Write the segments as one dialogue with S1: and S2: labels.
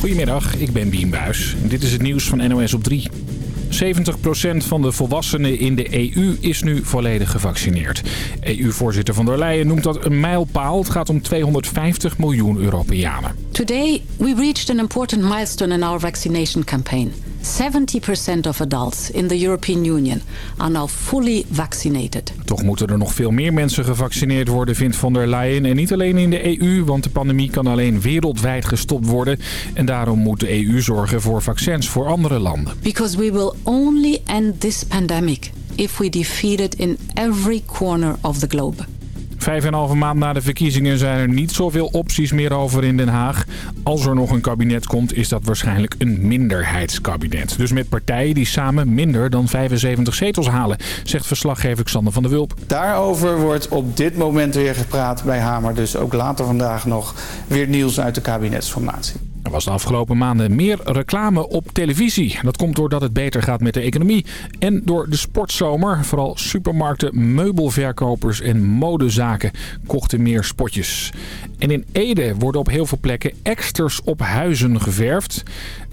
S1: Goedemiddag, ik ben Bien Buis. Dit is het nieuws van NOS op 3. 70% van de volwassenen in de EU is nu volledig gevaccineerd. EU-voorzitter van der Leyen noemt dat een mijlpaal. Het gaat om 250 miljoen Europeanen.
S2: Today we reached an important milestone in our vaccination campaign. 70% of adults in the European Union are now fully vaccinated.
S1: Toch moeten er nog veel meer mensen gevaccineerd worden, vindt von der Leyen. En niet alleen in de EU, want de pandemie kan alleen wereldwijd gestopt worden. En daarom moet de EU zorgen voor vaccins voor andere landen.
S2: Because we will only end this pandemic if we defeat it in every corner of the globe.
S1: Vijf en een halve maand na de verkiezingen zijn er niet zoveel opties meer over in Den Haag. Als er nog een kabinet komt, is dat waarschijnlijk een minderheidskabinet. Dus met partijen die samen minder dan 75 zetels halen, zegt verslaggever Xander van der Wulp.
S3: Daarover wordt op dit moment weer gepraat bij Hamer. Dus ook later vandaag nog weer nieuws uit de kabinetsformatie.
S1: Er was de afgelopen maanden meer reclame op televisie. Dat komt doordat het beter gaat met de economie en door de sportzomer. Vooral supermarkten, meubelverkopers en modezaken kochten meer spotjes. En in Ede worden op heel veel plekken eksters op huizen geverfd.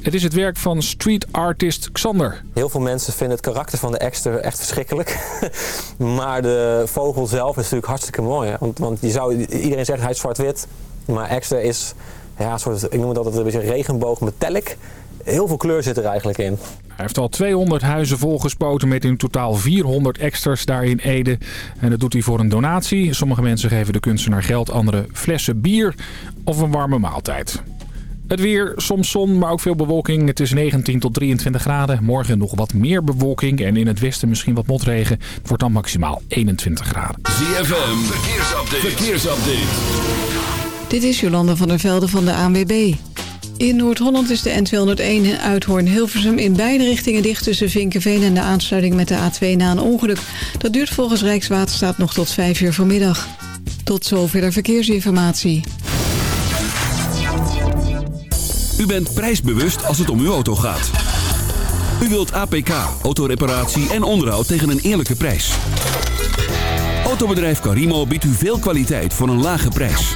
S1: Het is het werk van street artist Xander.
S4: Heel veel mensen vinden het karakter van de ekster echt verschrikkelijk. maar de vogel zelf is natuurlijk hartstikke mooi. Want, want je zou, iedereen zegt hij is zwart-wit. Maar ekster is ja, soort, ik noem het altijd een beetje regenboog metallic. Heel veel kleur zit er eigenlijk in.
S1: Hij heeft al 200 huizen volgespoten met in totaal 400 extras daar in Ede. En dat doet hij voor een donatie. Sommige mensen geven de kunstenaar geld, andere flessen bier of een warme maaltijd. Het weer, soms zon, maar ook veel bewolking. Het is 19 tot 23 graden. Morgen nog wat meer bewolking en in het westen misschien wat motregen. Het wordt dan maximaal 21 graden.
S5: ZFM, verkeersupdate. verkeersupdate.
S6: Dit is Jolanda van der Velde van de ANWB. In Noord-Holland is de N201 Uithoorn-Hilversum in beide richtingen dicht tussen Vinkenveen en de aansluiting met de A2 na een ongeluk. Dat duurt volgens Rijkswaterstaat nog tot 5 uur vanmiddag. Tot zover de verkeersinformatie.
S5: U bent prijsbewust als het om uw auto gaat. U wilt APK, autoreparatie en onderhoud tegen een eerlijke prijs. Autobedrijf Carimo biedt u veel kwaliteit voor een lage prijs.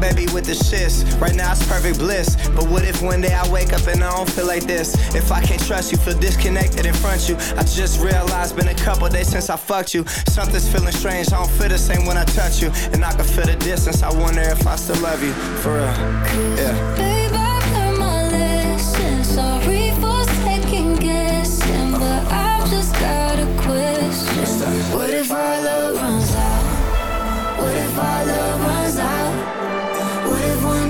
S7: Baby with the shits, right now it's perfect bliss. But what if one day I wake up and I don't feel like this? If I can't trust you, feel disconnected in front of you. I just realized, been a couple days since I fucked you. Something's feeling strange, I don't feel the same when I touch you. And I can feel the distance, I wonder if I still love you. For real, yeah.
S8: Babe, I learned my lesson. Sorry for second guessing, but I've just got a question. What if our love runs out? What if our love runs out? What if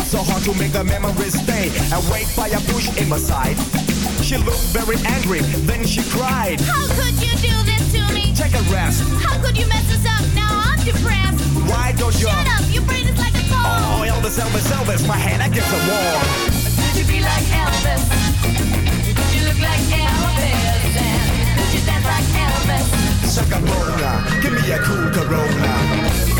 S9: Trying so hard to make the memories stay Awake by a push in my side she looked very angry, then she cried.
S8: How could you do this to me?
S9: Take a rest.
S8: How could you mess us up? Now I'm depressed.
S9: Why don't you?
S8: Shut up, your brain is like a car.
S9: Oh, Elvis, Elvis, Elvis, my hand against the wall.
S8: Could you be like Elvis? Could you look like Elvis? And could you dance like Elvis?
S9: Shaka Bona, give me a cool Corona.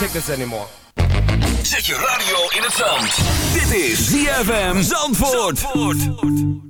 S9: is because
S7: this anymore.
S5: Zet je radio in het zand. Dit is ZFM Zandvoort.
S10: Kiss.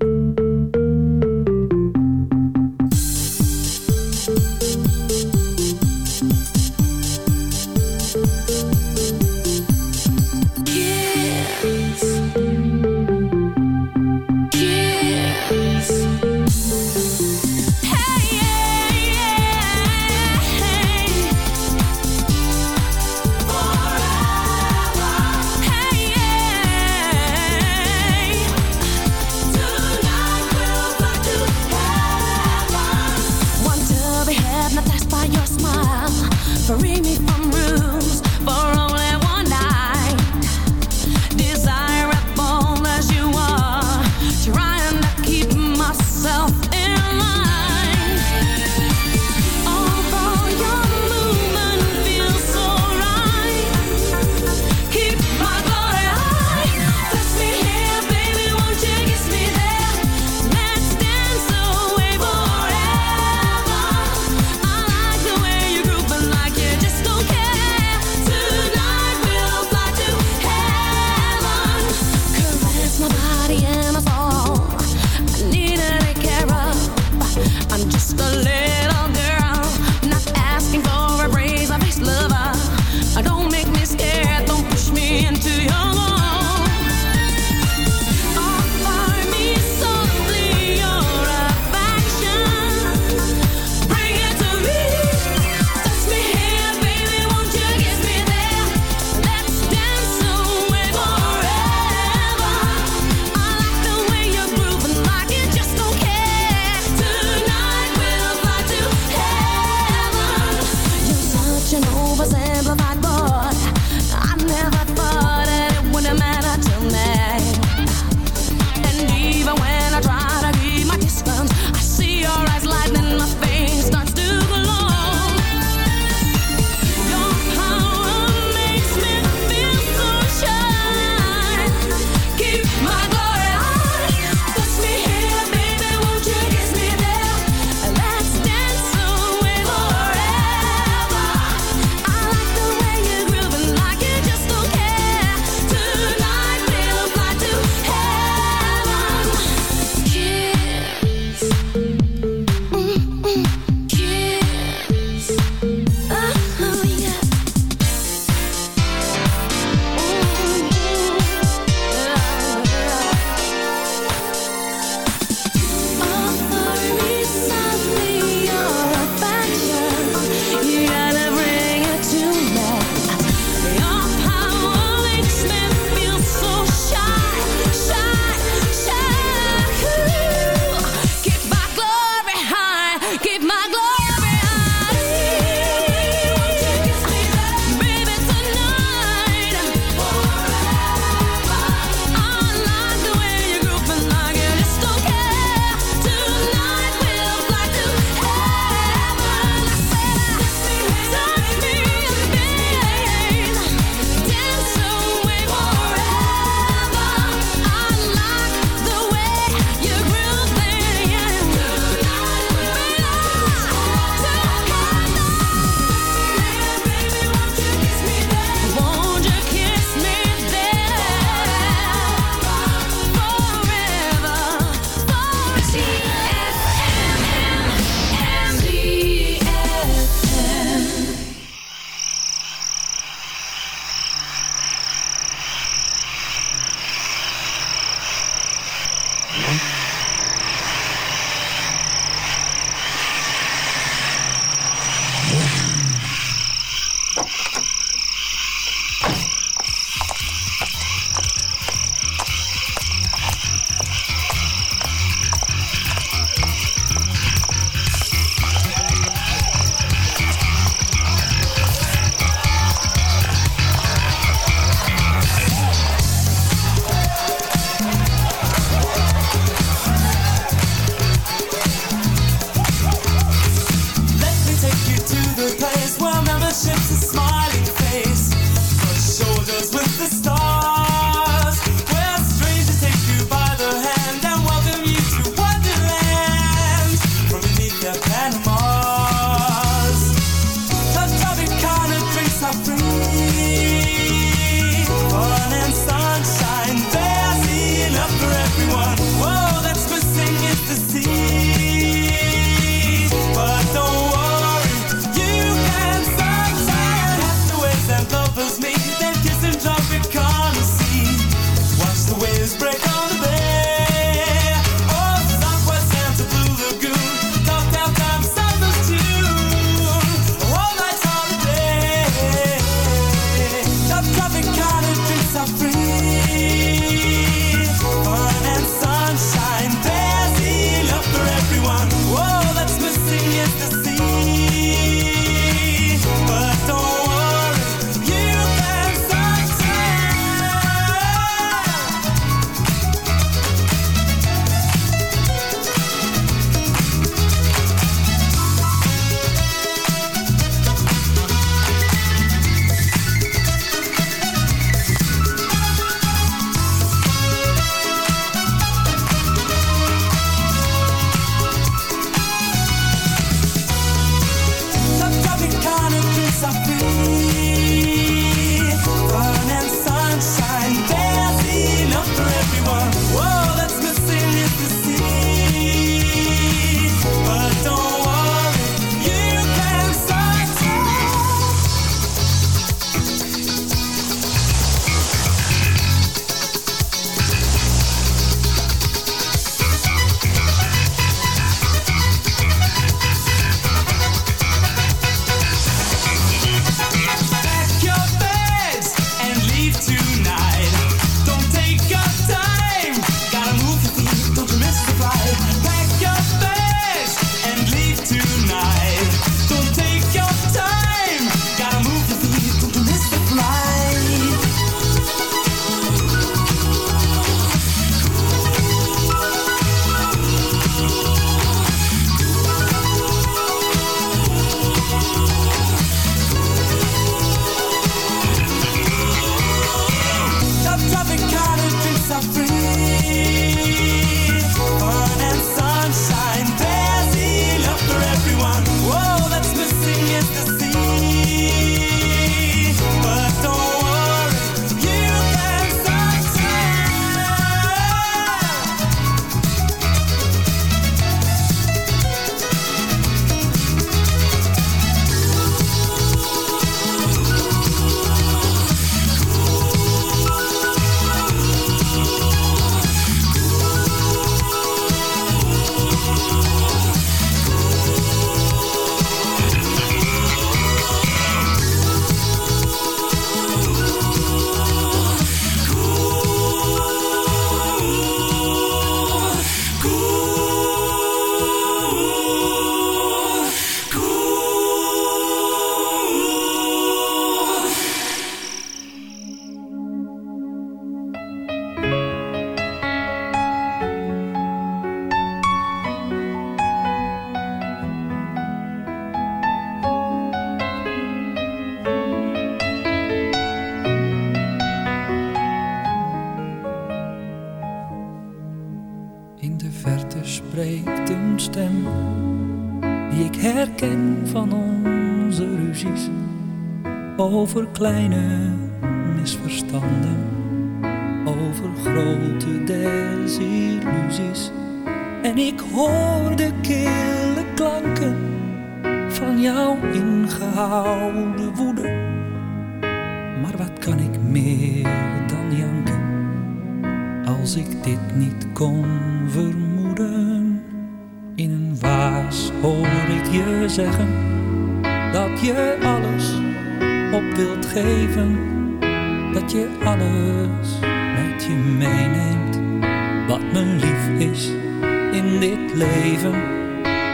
S11: Over kleine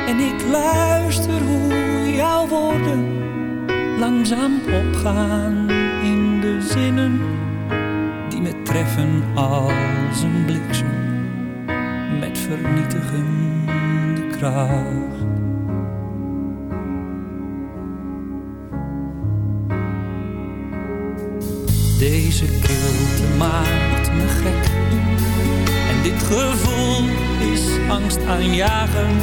S11: En ik luister hoe jouw woorden langzaam opgaan in de zinnen die me treffen als een bliksem met vernietigende kracht. Deze kilte maakt me gek. En dit gevoel is angstaanjagend.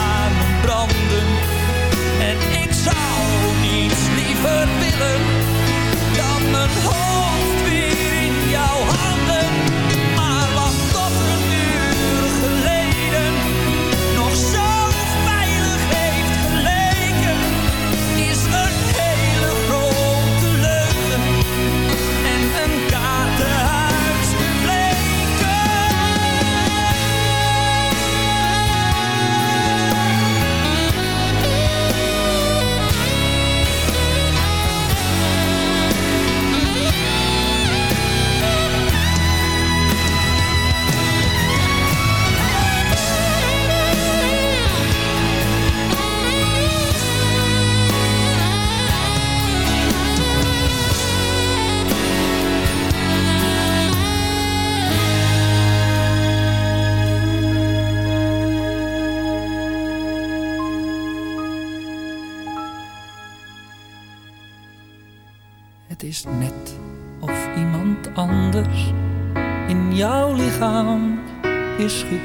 S11: niets liever willen dan mijn hoofd weer in jouw handen.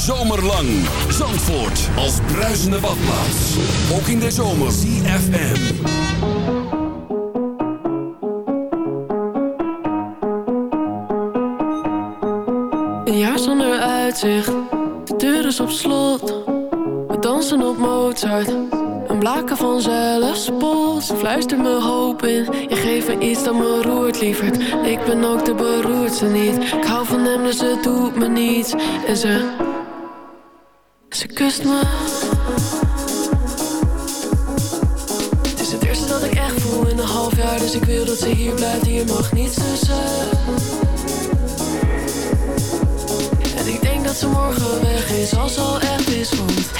S2: hele zomer lang. Zandvoort als bruisende badplaats. Ook in de zomer. CFM.
S12: Een jaar zonder uitzicht, de deur is op slot. We dansen op Mozart, een blaken van zelfspot. Ze fluistert me hoop in, je geeft me iets dat me roert, lieverd. Ik ben ook de beroerdste niet, ik hou van hem dus het doet me niets. En ze, Het is het eerste dat ik echt voel in een half jaar, dus ik wil dat ze hier blijft. Hier mag niets tussen. En ik denk dat ze morgen weg is, als al echt is Want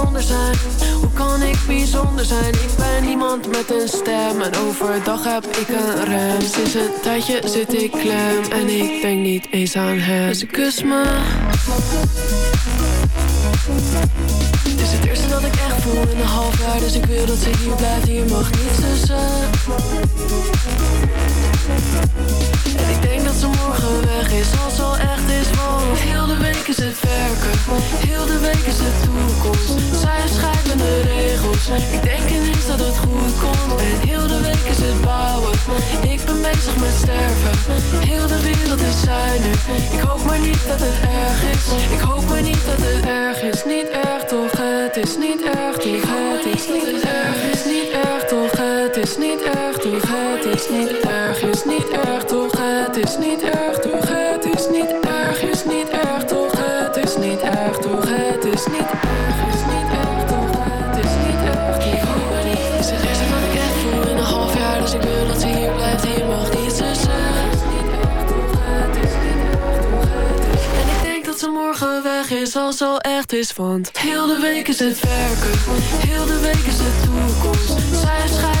S12: Hoe kan ik bijzonder zijn? Ik ben iemand met een stem. En overdag heb ik een rem. Sinds een tijdje zit ik klem. En ik denk niet eens aan hem. Dus ik kus me. Voel een half jaar Dus ik wil dat ze hier blijft, hier mag niets tussen. En ik denk dat ze morgen weg is Als al echt is, want Heel de week is het werken. Heel de week is het toekomst. Zij schrijven de regels. Ik denk ineens dat het goed komt. En heel de week is het bouwen. Ik ben bezig met sterven. Heel de wereld is nu Ik hoop maar niet dat het erg is. Ik hoop maar niet dat het erg is. Niet erg toch, het is niet erg toch Het is. Niet erg, is niet erg toch? Het is niet erg toch Het is. Niet erg, is niet erg toch? Het is niet erg toch Het is niet erg, is niet erg toch? Het is niet erg toch? Het is niet als al echt is Want heel de week is het werken. Heel de week is de toekomst. Zij schrijven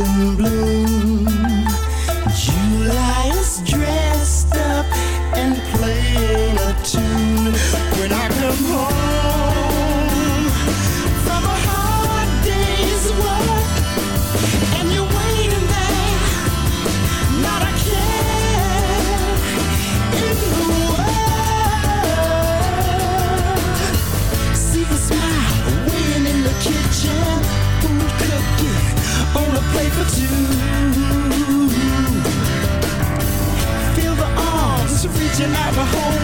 S13: in bloom. July is dressed up and playing a tune. When I come home. have a
S14: home.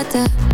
S14: praten.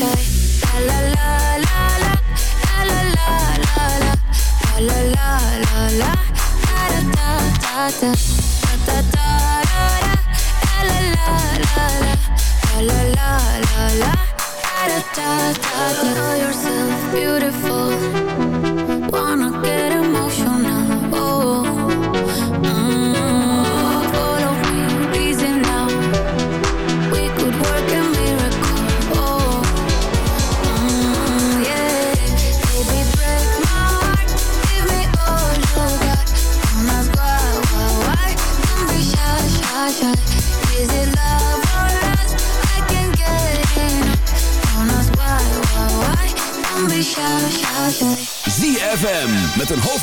S14: like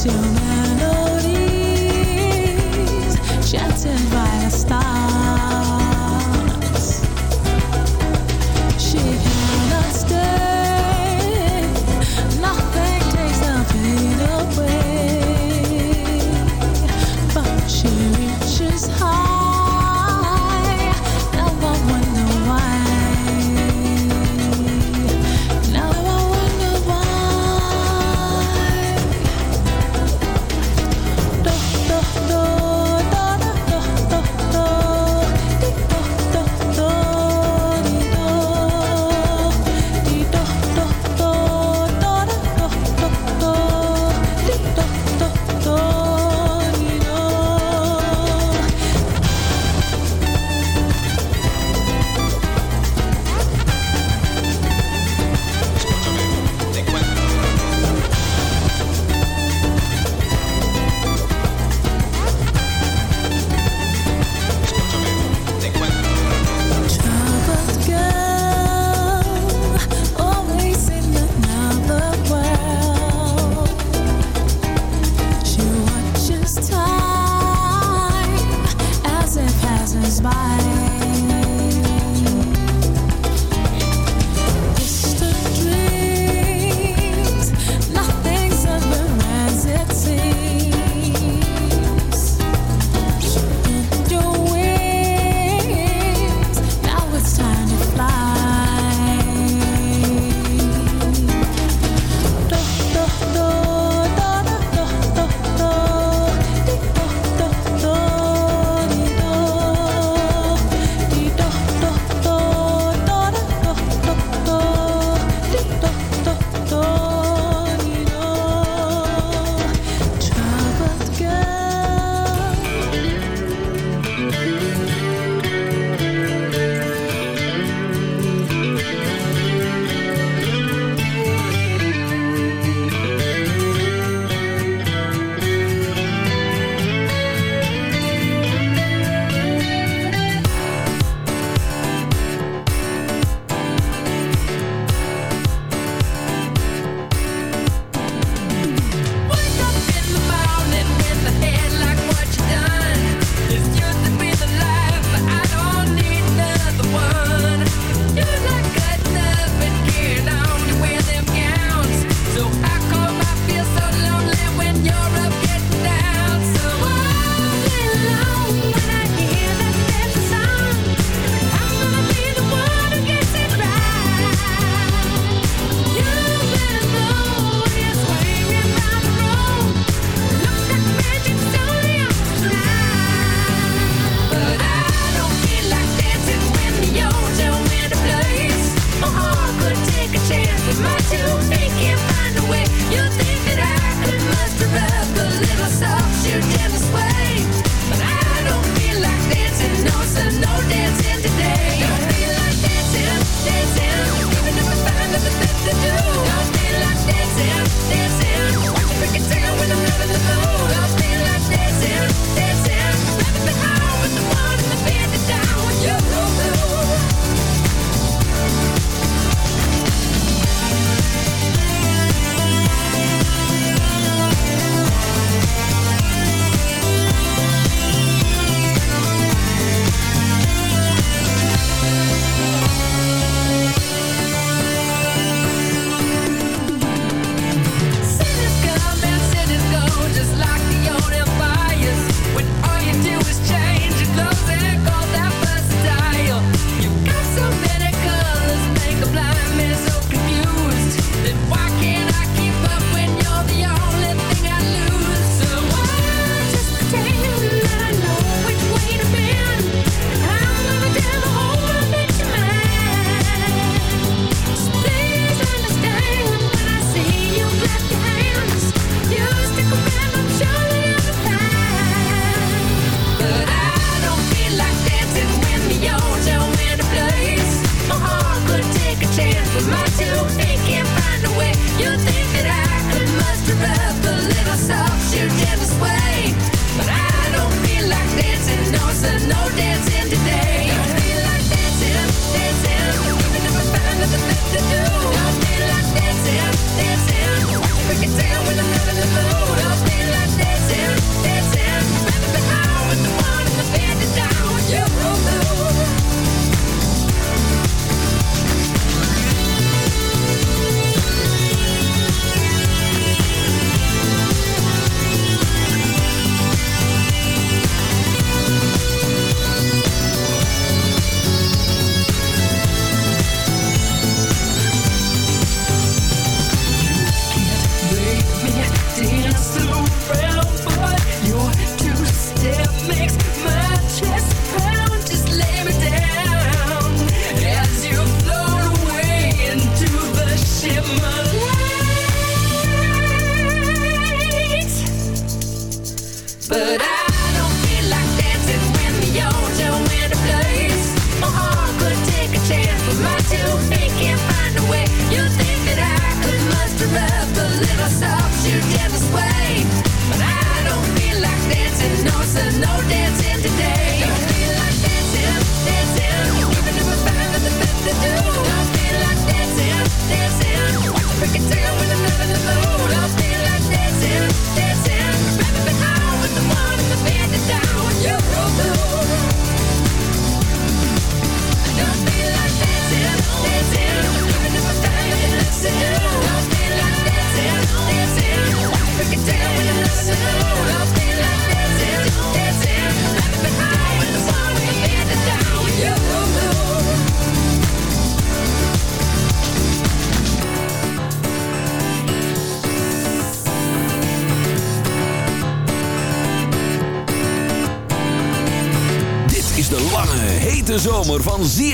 S2: soon.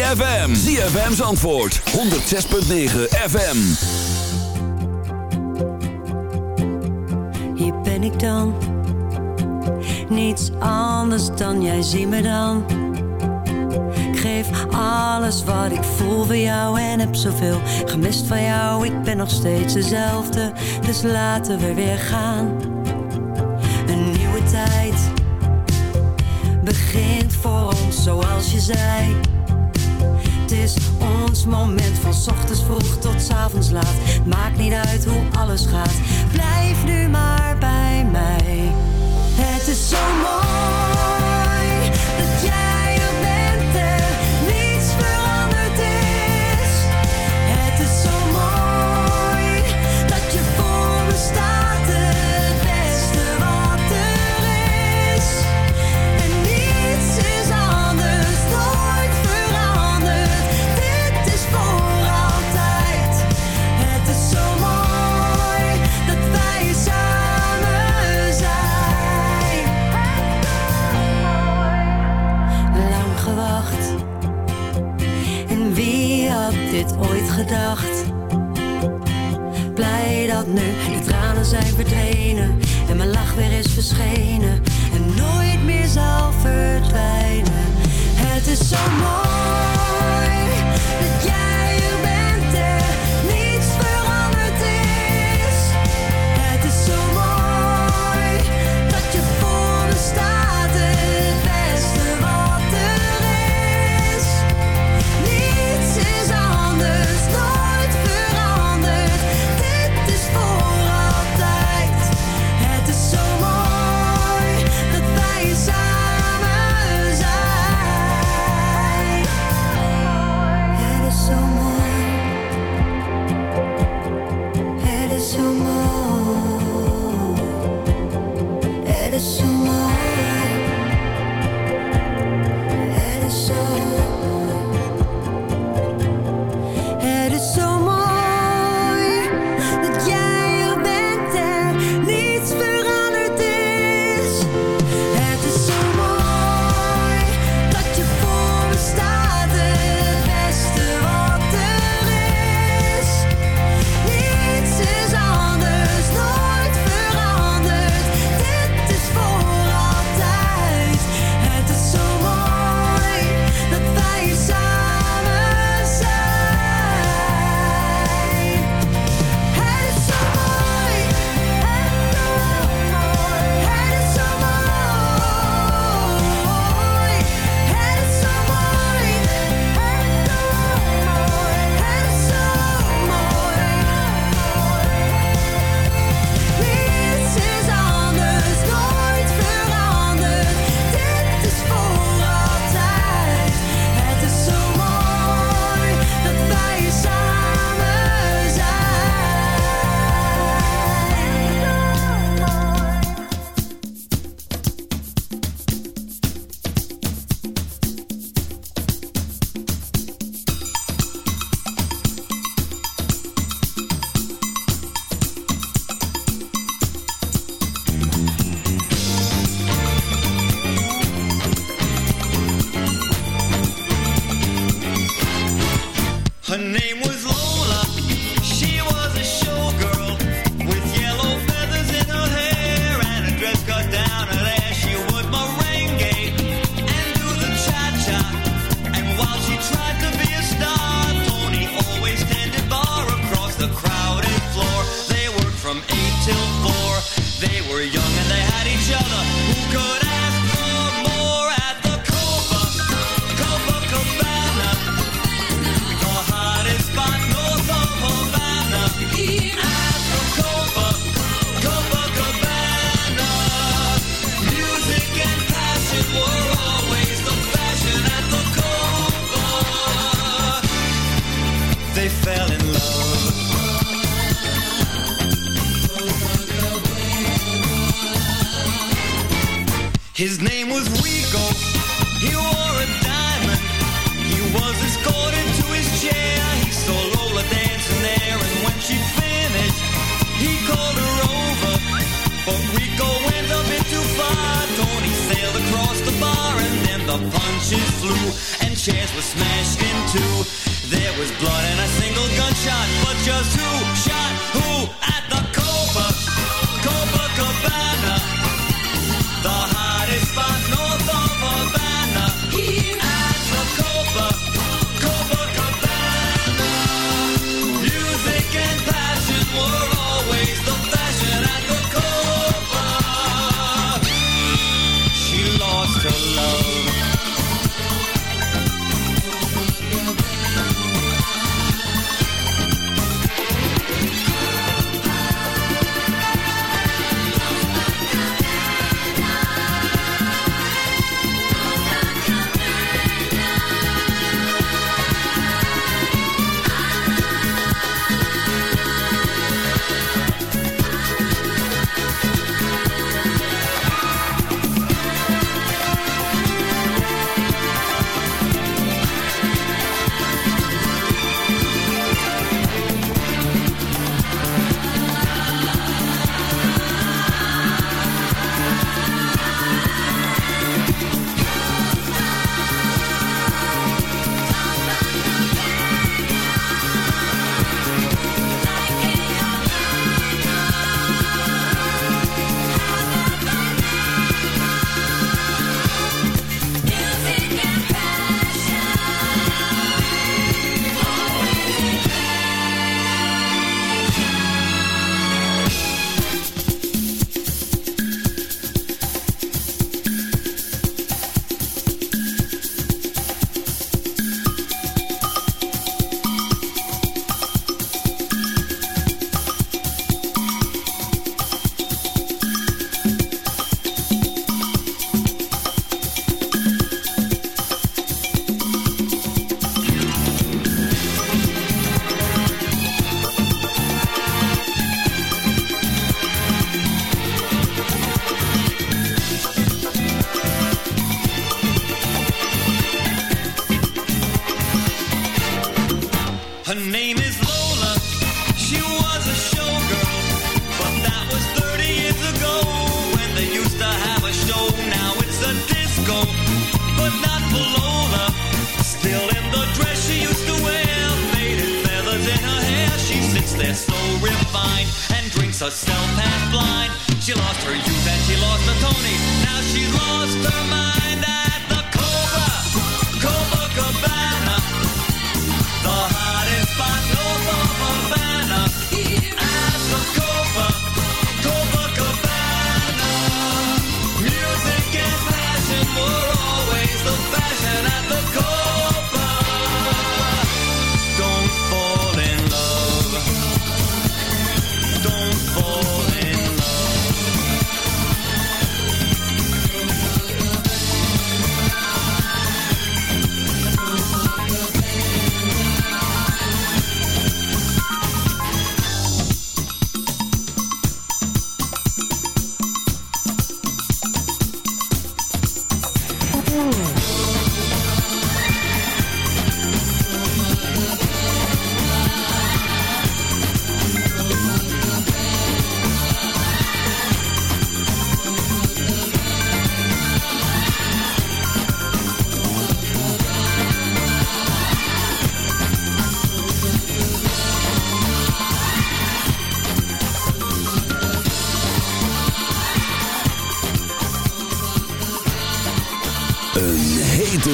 S2: ZFM. ZFM's antwoord. 106.9 FM.
S15: Hier ben ik dan. Niets anders dan jij zie me dan. Ik geef alles wat ik voel voor jou en heb zoveel gemist van jou. Ik ben nog steeds dezelfde, dus laten we weer gaan. Een nieuwe tijd begint voor ons zoals je zei ons moment van ochtends vroeg tot avonds laat. Maakt niet uit hoe alles gaat, blijf nu maar bij mij.
S16: two. There was blood and a single gunshot, but just who?